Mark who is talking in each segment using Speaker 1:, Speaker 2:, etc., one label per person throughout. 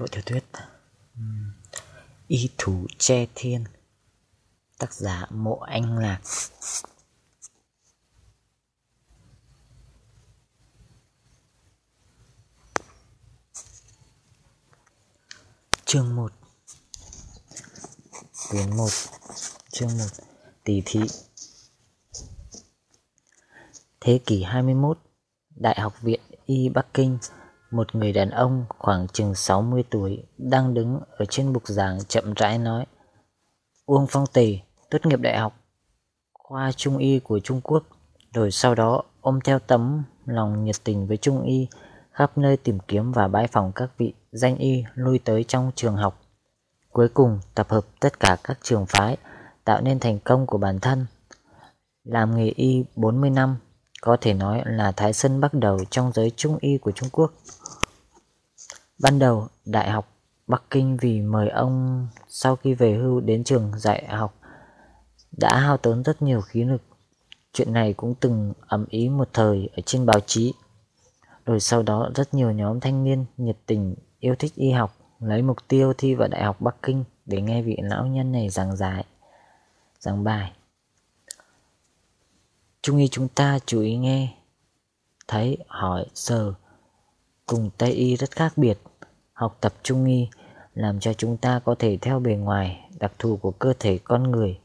Speaker 1: Bộ tiểu thuyết. Y thủ che thiên. Tác giả Mộ Anh Lạc. Chương 1 Quyển 1 Chương 1 Tỷ thị Thế kỷ 21 Đại học viện Y Bắc Kinh. Một người đàn ông khoảng chừng 60 tuổi Đang đứng ở trên bục giảng chậm rãi nói, Uông Phong Tề, tốt nghiệp đại học Khoa Trung Y của Trung Quốc, Rồi sau đó ôm theo tấm lòng nhiệt tình với Trung Y Khắp nơi tìm kiếm và bãi phòng các vị danh y lui tới trong trường học. Cuối cùng tập hợp tất cả các trường phái, Tạo nên thành công của bản thân, Làm nghề y 40 năm có thể nói là Thái Sơn bắt đầu trong giới trung y của Trung Quốc. Ban đầu, Đại học Bắc Kinh vì mời ông sau khi về hưu đến trường dạy học đã hao tốn rất nhiều khí lực. Chuyện này cũng từng ấm ý một thời ở trên báo chí. Rồi sau đó rất nhiều nhóm thanh niên nhiệt tình yêu thích y học lấy mục tiêu thi vào Đại học Bắc Kinh để nghe vị lão nhân này giảng giải, giảng bài. Trung y chúng ta chú ý nghe. Thấy, hỏi, sờ Cùng Tây y rất khác biệt. Học tập Trung y Làm cho chúng ta có thể theo bề ngoài Đặc thù của cơ thể con người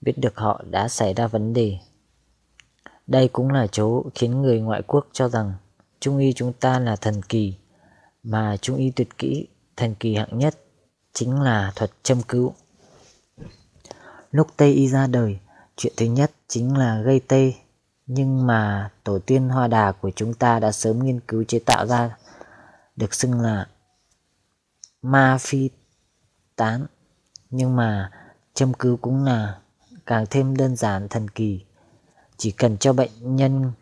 Speaker 1: Biết được họ đã xảy ra vấn đề. Đây cũng là chỗ khiến người ngoại quốc cho rằng Trung y chúng ta là thần kỳ Mà Trung y tuyệt kỹ Thần kỳ hạng nhất Chính là thuật châm cứu. Lúc Tây y ra đời Chuyện thứ nhất chính là gây tê nhưng mà tổ tiên hoa đà của chúng ta đã sớm nghiên cứu chế tạo ra được xưng là ma phi tán. Nhưng mà châm cứu cũng là càng thêm đơn giản thần kỳ. Chỉ cần cho bệnh nhân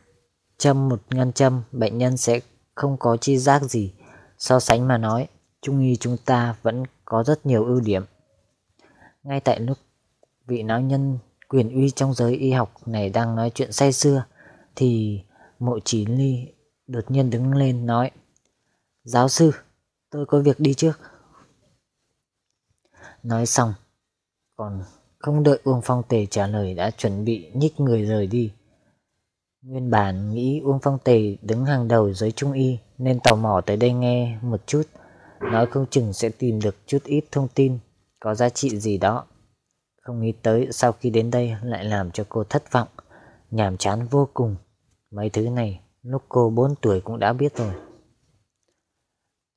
Speaker 1: châm một ngân châm, bệnh nhân sẽ không có chi giác gì. So sánh mà nói, trung y chúng ta vẫn có rất nhiều ưu điểm. Ngay tại lúc vị lão nhân quyền uy trong giới y học này đang nói chuyện say xưa thì mộ chỉ ly đột nhiên đứng lên nói Giáo sư, tôi có việc đi trước. Nói xong, còn không đợi Uông Phong Tề trả lời đã chuẩn bị nhích người rời đi. Nguyên bản nghĩ Uông Phong Tề đứng hàng đầu giới trung y nên tò mò tới đây nghe một chút, nói không chừng sẽ tìm được chút ít thông tin có giá trị gì đó. Không nghĩ tới sau khi đến đây lại làm cho cô thất vọng, nhàm chán vô cùng. Mấy thứ này lúc cô 4 tuổi cũng đã biết rồi.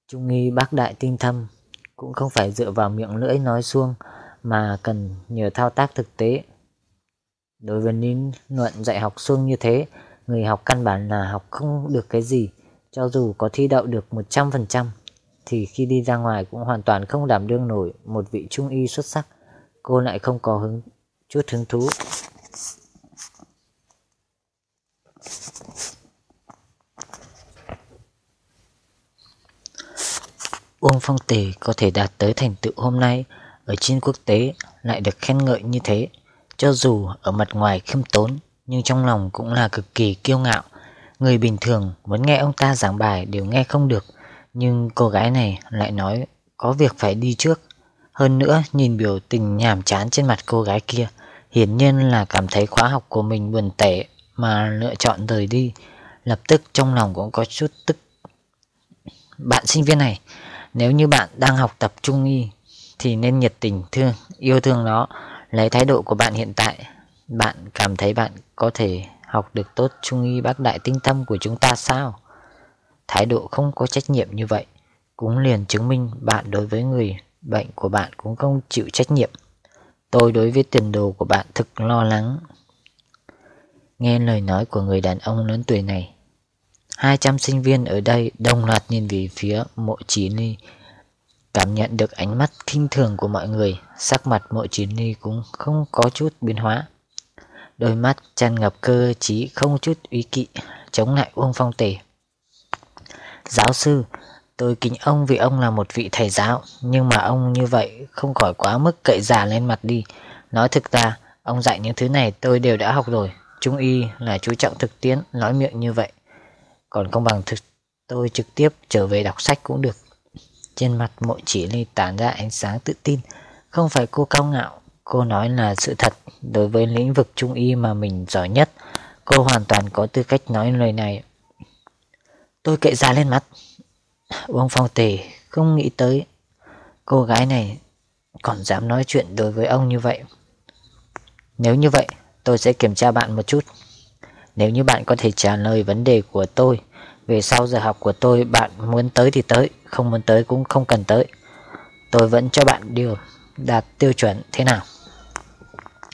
Speaker 1: Trung nghi bác đại tinh thâm cũng không phải dựa vào miệng lưỡi nói xuông mà cần nhờ thao tác thực tế. Đối với lý luận dạy học xuông như thế, người học căn bản là học không được cái gì, cho dù có thi đậu được 100%, thì khi đi ra ngoài cũng hoàn toàn không đảm đương nổi một vị trung y xuất sắc cô lại không có hứng chút hứng thú. Uông Phong Tề có thể đạt tới thành tựu hôm nay ở trên quốc tế lại được khen ngợi như thế, cho dù ở mặt ngoài khiêm tốn nhưng trong lòng cũng là cực kỳ kiêu ngạo. Người bình thường muốn nghe ông ta giảng bài đều nghe không được, nhưng cô gái này lại nói có việc phải đi trước. Hơn nữa, nhìn biểu tình nhàm chán trên mặt cô gái kia, Hiển nhiên là cảm thấy khóa học của mình buồn tẻ Mà lựa chọn rời đi. Lập tức trong lòng cũng có chút tức. Bạn sinh viên này, Nếu như bạn đang học tập trung y Thì nên nhiệt tình thương, Yêu thương nó, Lấy thái độ của bạn hiện tại. Bạn cảm thấy bạn có thể học được tốt trung y bác đại tinh tâm của chúng ta sao? Thái độ không có trách nhiệm như vậy Cũng liền chứng minh bạn đối với người bệnh của bạn cũng không chịu trách nhiệm. Tôi đối với tiền đồ của bạn thực lo lắng. Nghe lời nói của người đàn ông lớn tuổi này, 200 sinh viên ở đây đồng loạt nhìn về phía mộ chí ly. Cảm nhận được ánh mắt kinh thường của mọi người, sắc mặt mộ chí ly cũng không có chút biến hóa. Đôi mắt tràn ngập cơ trí không chút ý kỵ, chống lại Uông Phong Tề. Giáo sư, Tôi kính ông vì ông là một vị thầy giáo, nhưng mà ông như vậy không khỏi quá mức cậy già lên mặt đi. Nói thực ra, ông dạy những thứ này tôi đều đã học rồi. Trung y là chú trọng thực tiễn, nói miệng như vậy. Còn không bằng thực tôi trực tiếp trở về đọc sách cũng được. Trên mặt mộ chỉ ly tản ra ánh sáng tự tin Không phải cô cao ngạo Cô nói là sự thật Đối với lĩnh vực trung y mà mình giỏi nhất Cô hoàn toàn có tư cách nói lời này Tôi kệ ra lên mặt Vương phong tề không nghĩ tới Cô gái này còn dám nói chuyện đối với ông như vậy. Nếu như vậy, tôi sẽ kiểm tra bạn một chút. Nếu như bạn có thể trả lời vấn đề của tôi Về sau giờ học của tôi, bạn muốn tới thì tới, Không muốn tới cũng không cần tới. Tôi vẫn cho bạn điều đạt tiêu chuẩn thế nào?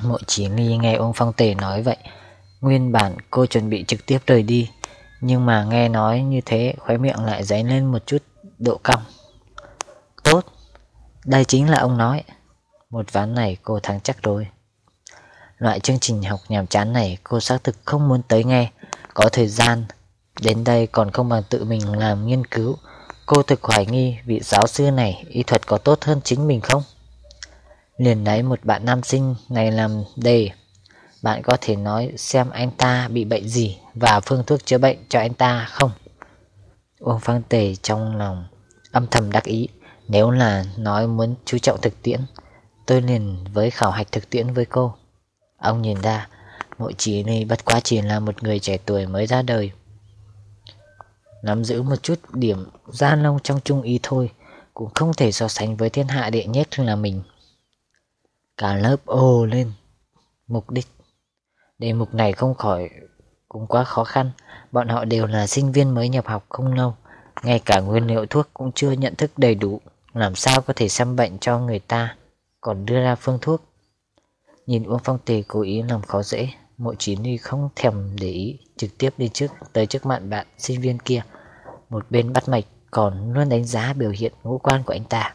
Speaker 1: Mộ chỉ nghi nghe ông Phong Tề nói vậy. Nguyên bản cô chuẩn bị trực tiếp rời đi. Nhưng mà nghe nói như thế, khóe miệng lại dấy lên một chút độ cong. Tốt, Đây chính là ông nói. Một ván này cô thắng chắc rồi. Loại chương trình học nhàm chán này cô xác thực không muốn tới nghe. Có thời gian, Đến đây còn không bằng tự mình làm nghiên cứu. Cô thực hoài nghi vị giáo sư này y thuật có tốt hơn chính mình không? Liền lấy một bạn nam sinh này làm đề. Bạn có thể nói xem anh ta bị bệnh gì? Và phương thuốc chữa bệnh cho anh ta không? Uông Phang Tề trong lòng âm thầm đắc ý, Nếu là nói muốn chú trọng thực tiễn, Tôi liền với khảo hạch thực tiễn với cô. Ông nhìn ra Mộ chỉ này bất quá chỉ là một người trẻ tuổi mới ra đời. Nắm giữ một chút điểm gian lông trong trung y thôi, Cũng không thể so sánh với thiên hạ đệ nhất là mình. Cả lớp ồ lên, Mục đích. Đề mục này không khỏi cũng quá khó khăn. Bọn họ đều là sinh viên mới nhập học không lâu. Ngay cả nguyên liệu thuốc cũng chưa nhận thức đầy đủ. Làm sao có thể xăm bệnh cho người ta, Còn đưa ra phương thuốc? Nhìn Uông Phong Tề cố ý làm khó dễ, Mộ chí ly không thèm để ý, Trực tiếp đi trước, tới trước mặt bạn sinh viên kia. Một bên bắt mạch Còn luôn đánh giá biểu hiện ngũ quan của anh ta.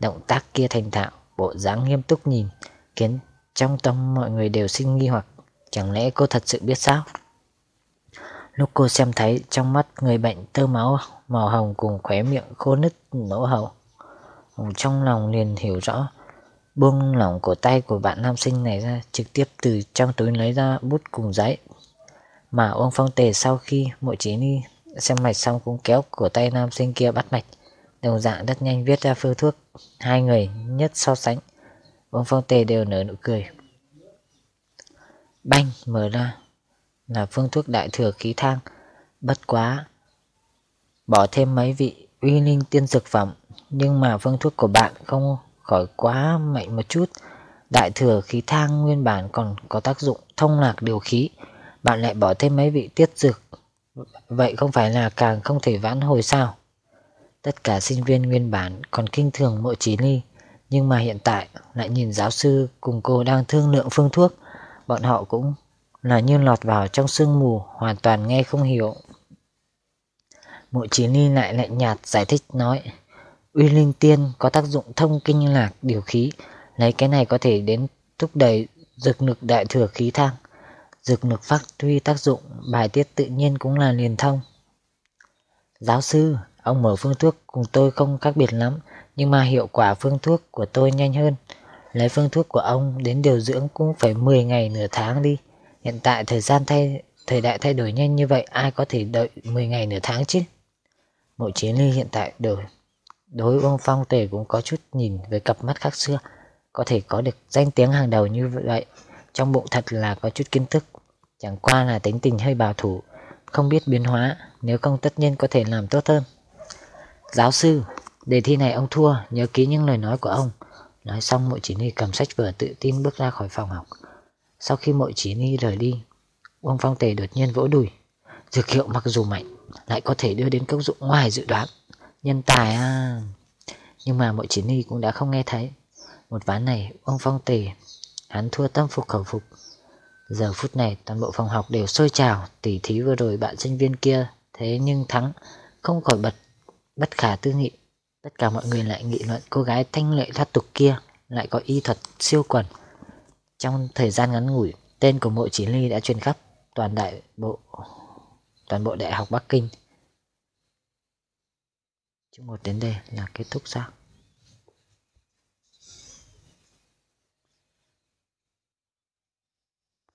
Speaker 1: Động tác kia thành thạo, Bộ dáng nghiêm túc nhìn, Khiến trong tâm mọi người đều sinh nghi hoặc Chẳng lẽ cô thật sự biết sao? Lúc cô xem thấy Trong mắt người bệnh tơ máu Màu hồng cùng khóe miệng khô nứt nổ hậu Trong lòng liền hiểu rõ. Buông lỏng cổ tay của bạn nam sinh này ra, Trực tiếp từ trong túi lấy ra bút cùng giấy. Mà ông Phong Tề sau khi mỗi trí ni xem mạch xong cũng kéo cổ tay nam sinh kia bắt mạch. Đồng dạng rất nhanh viết ra phương thuốc. Hai người nhất so sánh. Ông Phong Tề đều nở nụ cười. Banh mở ra Là phương thuốc đại thừa khí thang. Bất quá, Bỏ thêm mấy vị uy linh tiên dược phẩm, Nhưng mà phương thuốc của bạn không khỏi quá mạnh một chút. Đại thừa khí thang nguyên bản còn có tác dụng thông lạc điều khí. Bạn lại bỏ thêm mấy vị tiết dược. Vậy không phải là càng không thể vãn hồi sao? Tất cả sinh viên nguyên bản còn kinh thường mộ trí ly, Nhưng mà hiện tại lại nhìn giáo sư cùng cô đang thương lượng phương thuốc. Bọn họ cũng là như lọt vào trong sương mù, Hoàn toàn nghe không hiểu. Mộ chỉ ly lại lạnh nhạt giải thích nói, Uy linh tiên có tác dụng thông kinh lạc điều khí, Lấy cái này có thể đến thúc đẩy dược lực đại thừa khí thang. Dược lực phát huy tác dụng, bài tiết tự nhiên cũng là liền thông. Giáo sư, Ông mở phương thuốc cùng tôi không khác biệt lắm, Nhưng mà hiệu quả phương thuốc của tôi nhanh hơn. Lấy phương thuốc của ông đến điều dưỡng cũng phải 10 ngày nửa tháng đi. Hiện tại thời gian thay thời đại thay đổi nhanh như vậy Ai có thể đợi 10 ngày nửa tháng chứ? Mộ chiến ly hiện tại đổi Đối ông Phong Tề cũng có chút nhìn với cặp mắt khác xưa. Có thể có được danh tiếng hàng đầu như vậy Trong bụng thật là có chút kiến thức. Chẳng qua là tính tình hơi bảo thủ Không biết biến hóa Nếu không tất nhiên có thể làm tốt hơn. Giáo sư, đề thi này ông thua, nhớ kỹ những lời nói của ông. Nói xong mội chỉ ni cầm sách vở tự tin bước ra khỏi phòng học. Sau khi mội chỉ ni rời đi, Uông Phong Tề đột nhiên vỗ đùi. Dược hiệu mặc dù mạnh, lại có thể đưa đến công dụng ngoài dự đoán. Nhân tài à... Nhưng mà mội chỉ ni cũng đã không nghe thấy. Một ván này, Uông Phong Tề, hắn thua tâm phục khẩu phục. Giờ phút này toàn bộ phòng học đều sôi trào Tỉ thí vừa rồi bạn sinh viên kia Thế nhưng thắng Không khỏi bật bất khả tư nghị. Tất cả mọi người lại nghị luận cô gái thanh lệ thoát tục kia lại có y thuật siêu quần. Trong thời gian ngắn ngủi, tên của mộ chỉ ly đã truyền khắp toàn đại bộ toàn bộ đại học Bắc Kinh. Chương một đến đây là kết thúc sao?